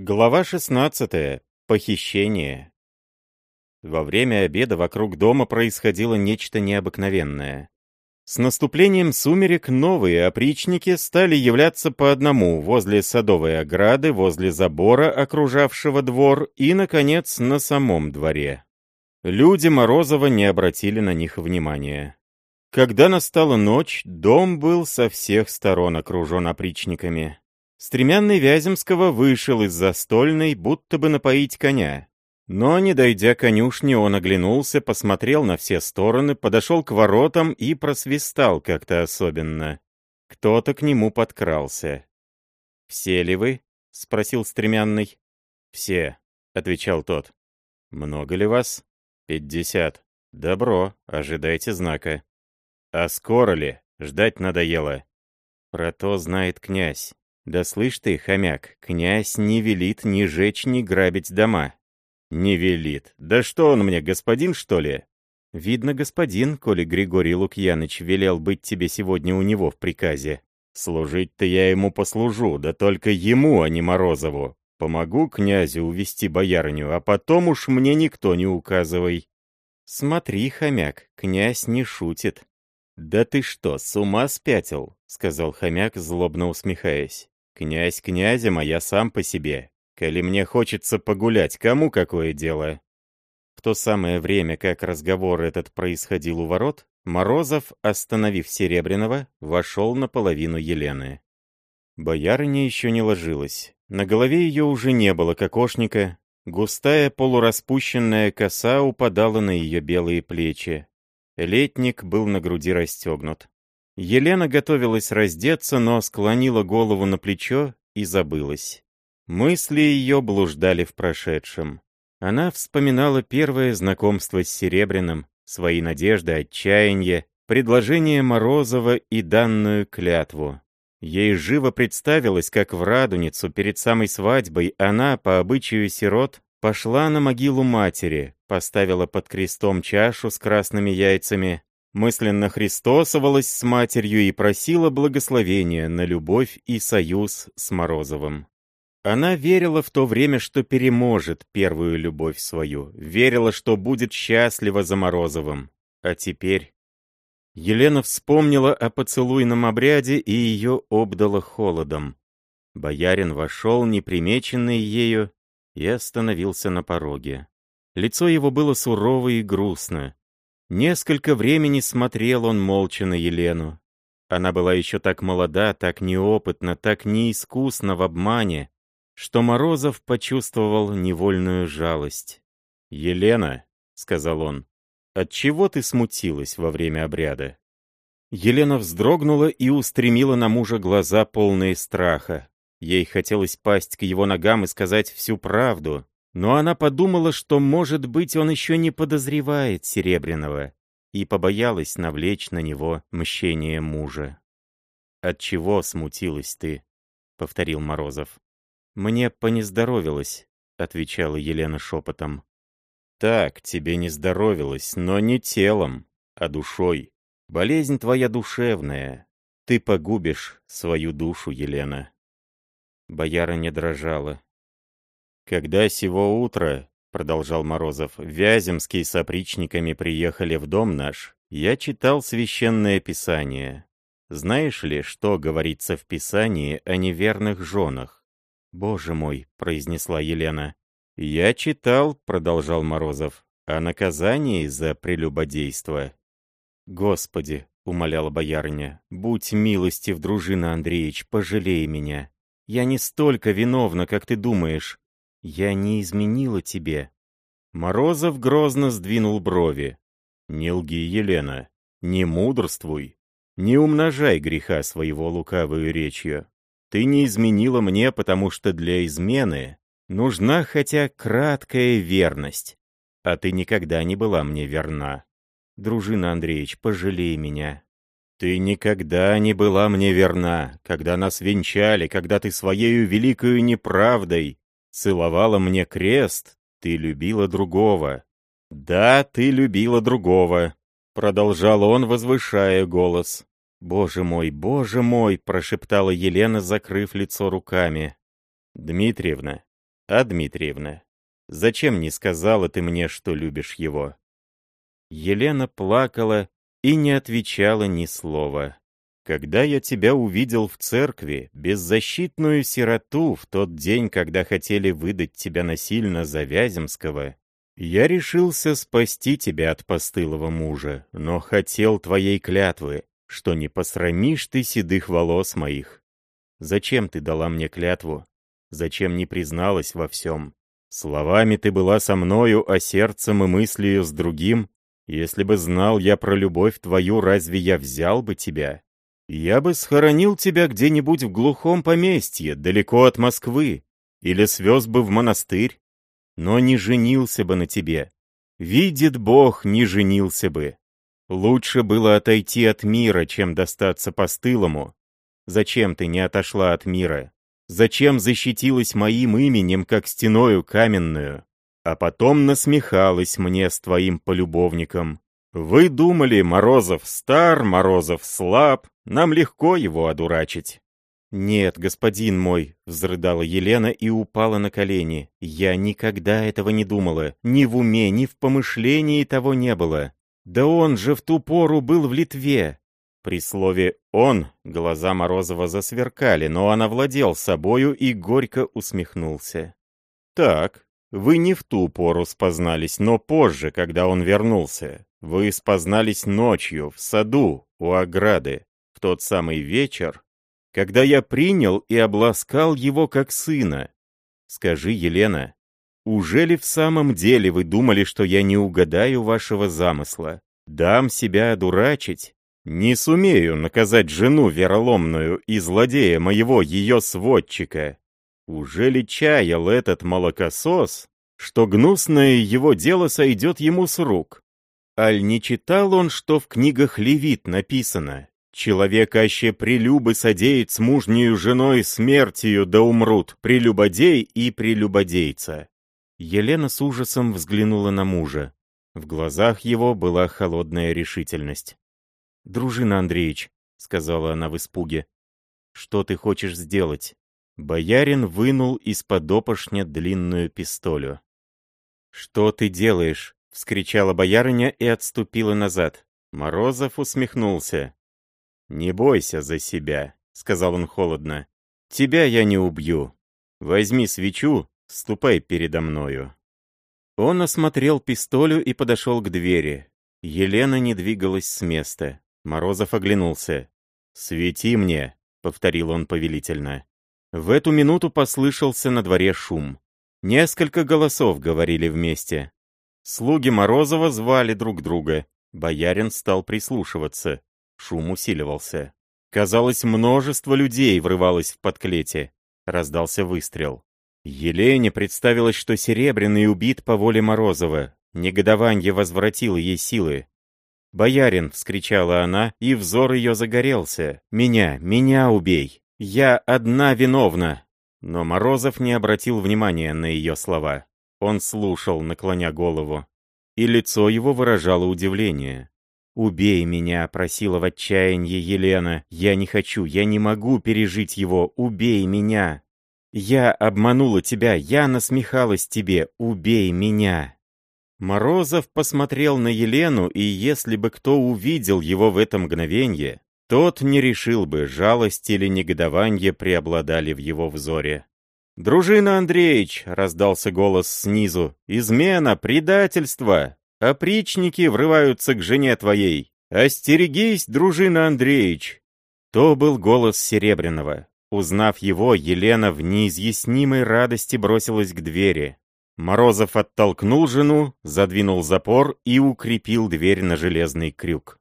Глава 16. Похищение. Во время обеда вокруг дома происходило нечто необыкновенное. С наступлением сумерек новые опричники стали являться по одному возле садовой ограды, возле забора, окружавшего двор, и, наконец, на самом дворе. Люди Морозова не обратили на них внимания. Когда настала ночь, дом был со всех сторон окружен опричниками. Стремянный Вяземского вышел из застольной, будто бы напоить коня. Но, не дойдя конюшни, он оглянулся, посмотрел на все стороны, подошел к воротам и просвистал как-то особенно. Кто-то к нему подкрался. «Все ли вы?» — спросил Стремянный. «Все», — отвечал тот. «Много ли вас?» «Пятьдесят». «Добро, ожидайте знака». «А скоро ли? Ждать надоело». «Про то знает князь. Да слышь ты, хомяк, князь не велит ни жечь, ни грабить дома. Не велит. Да что он мне, господин, что ли? Видно, господин, коли Григорий Лукьяныч велел быть тебе сегодня у него в приказе. Служить-то я ему послужу, да только ему, а не Морозову. Помогу князю увести боярню, а потом уж мне никто не указывай. Смотри, хомяк, князь не шутит. «Да ты что, с ума спятил?» — сказал хомяк, злобно усмехаясь. Князь князем, а я сам по себе. Коли мне хочется погулять, кому какое дело? В то самое время, как разговор этот происходил у ворот, Морозов, остановив Серебряного, вошел наполовину Елены. Боярыня еще не ложилась. На голове ее уже не было кокошника, густая полураспущенная коса упадала на ее белые плечи. Летник был на груди расстегнут. Елена готовилась раздеться, но склонила голову на плечо и забылась. Мысли ее блуждали в прошедшем. Она вспоминала первое знакомство с Серебряным, свои надежды, отчаяние, предложение Морозова и данную клятву. Ей живо представилось, как в Радуницу перед самой свадьбой она, по обычаю сирот, пошла на могилу матери, поставила под крестом чашу с красными яйцами, мысленно христосовалась с матерью и просила благословения на любовь и союз с Морозовым. Она верила в то время, что переможет первую любовь свою, верила, что будет счастлива за Морозовым. А теперь... Елена вспомнила о поцелуйном обряде и ее обдала холодом. Боярин вошел, непримеченный ею, и остановился на пороге. Лицо его было сурово и грустно. Несколько времени смотрел он молча на Елену. Она была еще так молода, так неопытна, так неискусна в обмане, что Морозов почувствовал невольную жалость. «Елена», — сказал он, — «отчего ты смутилась во время обряда?» Елена вздрогнула и устремила на мужа глаза полные страха. Ей хотелось пасть к его ногам и сказать всю правду, но она подумала, что, может быть, он еще не подозревает Серебряного, и побоялась навлечь на него мщение мужа. «Отчего смутилась ты?» — повторил Морозов. «Мне понездоровилось», — отвечала Елена шепотом. «Так, тебе не здоровилось, но не телом, а душой. Болезнь твоя душевная. Ты погубишь свою душу, Елена». Бояра не дрожала. «Когда сего утра, — продолжал Морозов, — Вяземские с опричниками приехали в дом наш, я читал священное писание. Знаешь ли, что говорится в писании о неверных женах?» «Боже мой!» — произнесла Елена. «Я читал, — продолжал Морозов, — о наказании за прелюбодейство». «Господи!» — умоляла боярня. «Будь милостив, дружина Андреевич, пожалей меня. Я не столько виновна, как ты думаешь. Я не изменила тебе». Морозов грозно сдвинул брови. «Не лги, Елена, не мудрствуй, не умножай греха своего лукавую речью. Ты не изменила мне, потому что для измены нужна хотя краткая верность, а ты никогда не была мне верна. Дружина Андреевич, пожалей меня». «Ты никогда не была мне верна, когда нас венчали, когда ты своею великою неправдой целовала мне крест, ты любила другого. Да, ты любила другого, продолжал он, возвышая голос. «Боже мой, боже мой!» — прошептала Елена, закрыв лицо руками. «Дмитриевна, А, Дмитриевна, зачем не сказала ты мне, что любишь его?» Елена плакала и не отвечала ни слова. Когда я тебя увидел в церкви, беззащитную сироту, в тот день, когда хотели выдать тебя насильно за Вяземского, я решился спасти тебя от постылого мужа, но хотел твоей клятвы, что не посрамишь ты седых волос моих. Зачем ты дала мне клятву? Зачем не призналась во всем? Словами ты была со мною, а сердцем и мыслью с другим. Если бы знал я про любовь твою, разве я взял бы тебя? Я бы схоронил тебя где-нибудь в глухом поместье, далеко от Москвы, или свез бы в монастырь, но не женился бы на тебе. Видит Бог, не женился бы. Лучше было отойти от мира, чем достаться постылому. Зачем ты не отошла от мира? Зачем защитилась моим именем, как стеною каменную? А потом насмехалась мне с твоим полюбовником. Вы думали, Морозов стар, Морозов слаб, нам легко его одурачить. «Нет, господин мой», — взрыдала Елена и упала на колени. «Я никогда этого не думала. Ни в уме, ни в помышлении того не было. Да он же в ту пору был в Литве». При слове «он» глаза Морозова засверкали, но он овладел собою и горько усмехнулся. «Так, вы не в ту пору спознались, но позже, когда он вернулся. Вы спознались ночью, в саду, у ограды тот самый вечер, когда я принял и обласкал его как сына. Скажи, Елена, уже ли в самом деле вы думали, что я не угадаю вашего замысла? Дам себя одурачить? Не сумею наказать жену вероломную и злодея моего ее сводчика. Уже ли чаял этот молокосос, что гнусное его дело сойдет ему с рук? Аль не читал он, что в книгах Левит написано? Человек аще прелюбы содеет с мужнею женой смертью да умрут, прелюбодей и прелюбодейца. Елена с ужасом взглянула на мужа. В глазах его была холодная решительность. «Дружина Андреевич», — сказала она в испуге, — «что ты хочешь сделать?» Боярин вынул из-под опошня длинную пистолю. «Что ты делаешь?» — вскричала боярыня и отступила назад. Морозов усмехнулся. «Не бойся за себя», — сказал он холодно. «Тебя я не убью. Возьми свечу, ступай передо мною». Он осмотрел пистолю и подошел к двери. Елена не двигалась с места. Морозов оглянулся. «Свети мне», — повторил он повелительно. В эту минуту послышался на дворе шум. Несколько голосов говорили вместе. Слуги Морозова звали друг друга. Боярин стал прислушиваться. Шум усиливался. Казалось, множество людей врывалось в подклете. Раздался выстрел. Елене представилось, что Серебряный убит по воле Морозова. Негодование возвратило ей силы. «Боярин!» — вскричала она, и взор ее загорелся. «Меня, меня убей! Я одна виновна!» Но Морозов не обратил внимания на ее слова. Он слушал, наклоня голову. И лицо его выражало удивление. «Убей меня», — просила в отчаянии Елена. «Я не хочу, я не могу пережить его. Убей меня!» «Я обманула тебя, я насмехалась тебе. Убей меня!» Морозов посмотрел на Елену, и если бы кто увидел его в это мгновенье, тот не решил бы, жалость или негодование преобладали в его взоре. «Дружина Андреевич!» — раздался голос снизу. «Измена! Предательство! Опричники врываются к жене твоей. Остерегись, дружина Андреевич!» То был голос Серебряного. Узнав его, Елена в неизъяснимой радости бросилась к двери. Морозов оттолкнул жену, задвинул запор и укрепил дверь на железный крюк.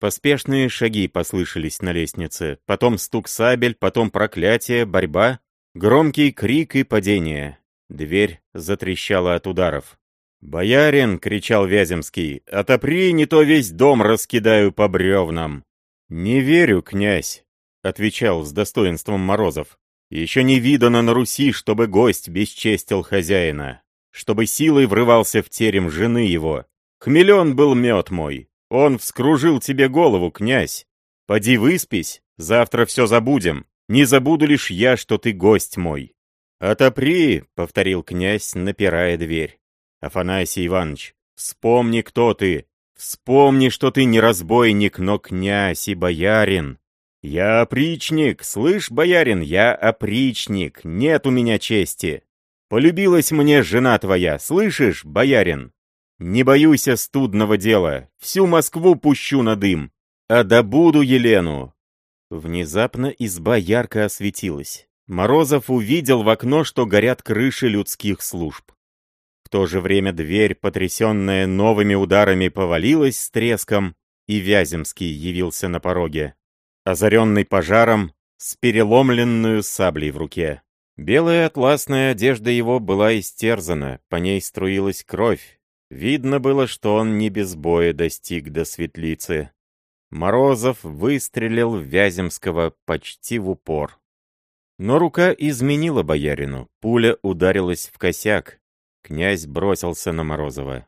Поспешные шаги послышались на лестнице, потом стук сабель, потом проклятие, борьба, громкий крик и падение. Дверь затрещала от ударов. «Боярин!» — кричал Вяземский. «Отопри, не то весь дом раскидаю по бревнам!» «Не верю, князь!» — отвечал с достоинством Морозов. «Еще не видано на Руси, чтобы гость бесчестил хозяина, чтобы силой врывался в терем жены его. Хмелен был мед мой, он вскружил тебе голову, князь. Поди выспись, завтра все забудем. Не забуду лишь я, что ты гость мой. «Отопри!» — повторил князь, напирая дверь. «Афанасий Иванович, вспомни, кто ты! Вспомни, что ты не разбойник, но князь и боярин! Я опричник, слышь, боярин, я опричник, нет у меня чести! Полюбилась мне жена твоя, слышишь, боярин? Не боюсь студного дела, всю Москву пущу на дым, а добуду Елену!» Внезапно изба ярко осветилась. Морозов увидел в окно, что горят крыши людских служб. В то же время дверь, потрясенная новыми ударами, повалилась с треском, и Вяземский явился на пороге, озаренный пожаром, с переломленную саблей в руке. Белая атласная одежда его была истерзана, по ней струилась кровь. Видно было, что он не без боя достиг до светлицы. Морозов выстрелил в Вяземского почти в упор. Но рука изменила боярину, пуля ударилась в косяк. Князь бросился на Морозова.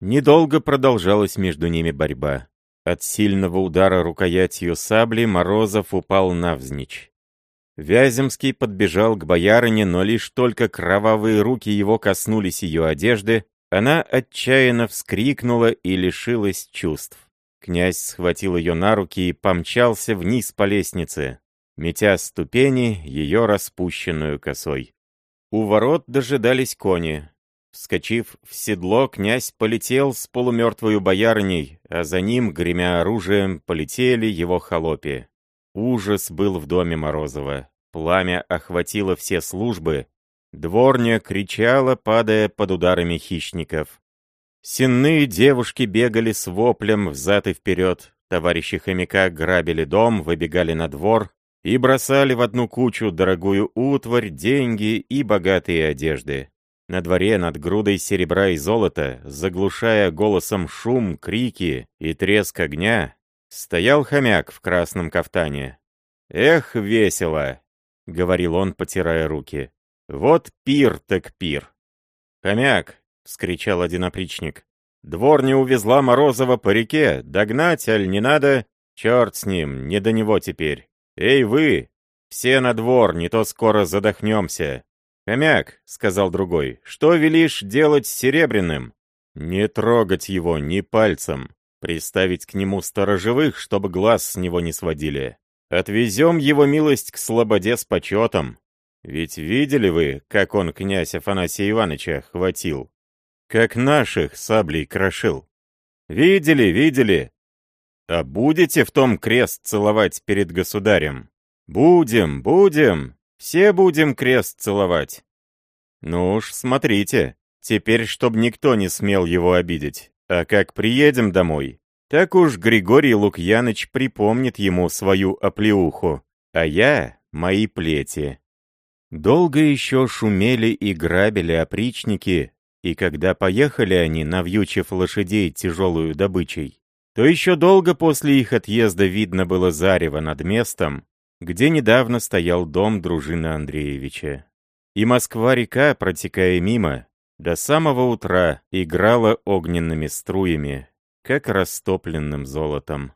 Недолго продолжалась между ними борьба. От сильного удара рукоятью сабли Морозов упал навзничь. Вяземский подбежал к боярине, но лишь только кровавые руки его коснулись ее одежды, она отчаянно вскрикнула и лишилась чувств. Князь схватил ее на руки и помчался вниз по лестнице метя ступени ее распущенную косой. У ворот дожидались кони. Вскочив в седло, князь полетел с полумертвою боярней, а за ним, гремя оружием, полетели его холопи. Ужас был в доме Морозова. Пламя охватило все службы. Дворня кричала, падая под ударами хищников. Сенные девушки бегали с воплем взад и вперед. Товарищи хомяка грабили дом, выбегали на двор, и бросали в одну кучу дорогую утварь, деньги и богатые одежды. На дворе над грудой серебра и золота, заглушая голосом шум, крики и треск огня, стоял хомяк в красном кафтане. «Эх, весело!» — говорил он, потирая руки. «Вот пир так пир!» «Хомяк!» — вскричал один опричник. «Дворня увезла Морозова по реке, догнать, аль не надо? Черт с ним, не до него теперь!» «Эй вы! Все на двор, не то скоро задохнемся!» «Хомяк», — сказал другой, — «что велишь делать с Серебряным?» «Не трогать его ни пальцем, приставить к нему сторожевых, чтобы глаз с него не сводили. Отвезем его милость к слободе с почетом. Ведь видели вы, как он князь Афанасия Ивановича хватил? Как наших саблей крошил? Видели, видели, а будете в том крест целовать перед государем? Будем, будем, все будем крест целовать. Ну уж, смотрите, теперь, чтоб никто не смел его обидеть. А как приедем домой, так уж Григорий Лукьяныч припомнит ему свою оплеуху, а я — мои плети. Долго еще шумели и грабили опричники, и когда поехали они, навьючив лошадей тяжелую добычей, то еще долго после их отъезда видно было зарево над местом, где недавно стоял дом дружины Андреевича. И Москва-река, протекая мимо, до самого утра играла огненными струями, как растопленным золотом.